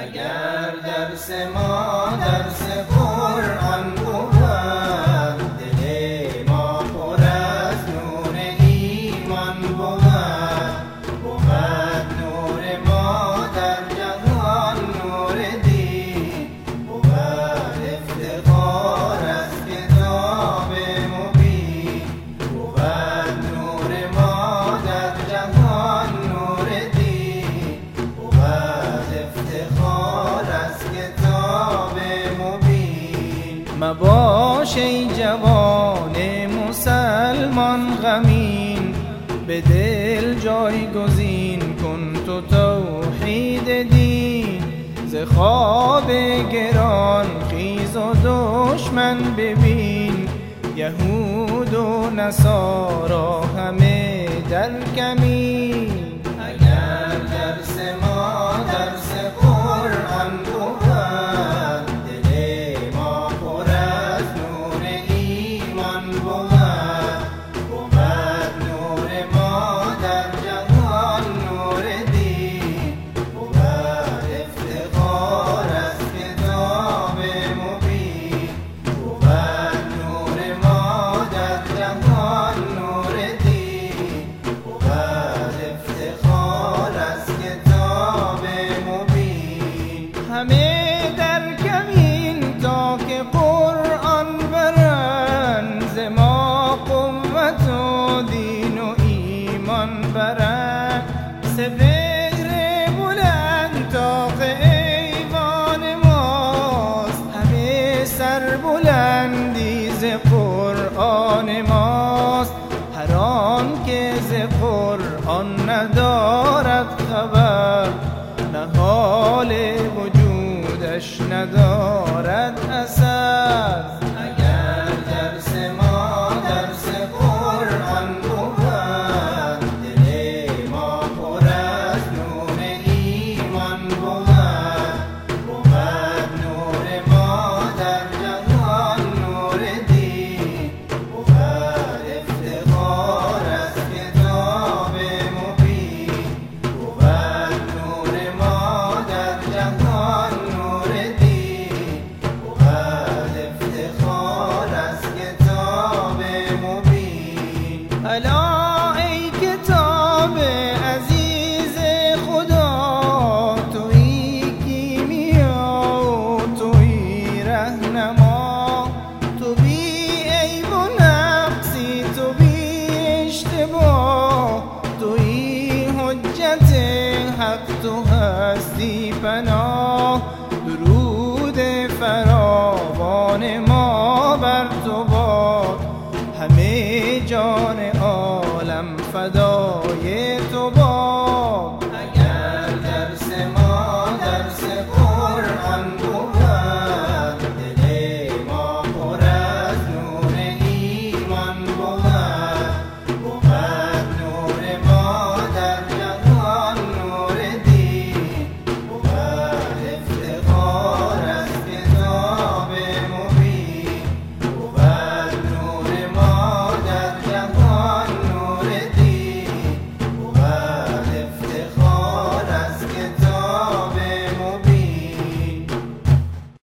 اگر درس ما درس مباش ای جوان مسلمان غمین به دل جای گزین کن تو توحید دین. ز خواب گران خیز و دشمن ببین. یهود و نصارا همه در کمین. برد. سپهر بلند تاق ایوان ماست. همه سر بلندی ز قرآن ماست. هر آن که ز قرآن ندارد خبر نهال وجودش ندارد اثر. تو هستی پناه درود فراوان ما بر تو با همه جان عالم فدا.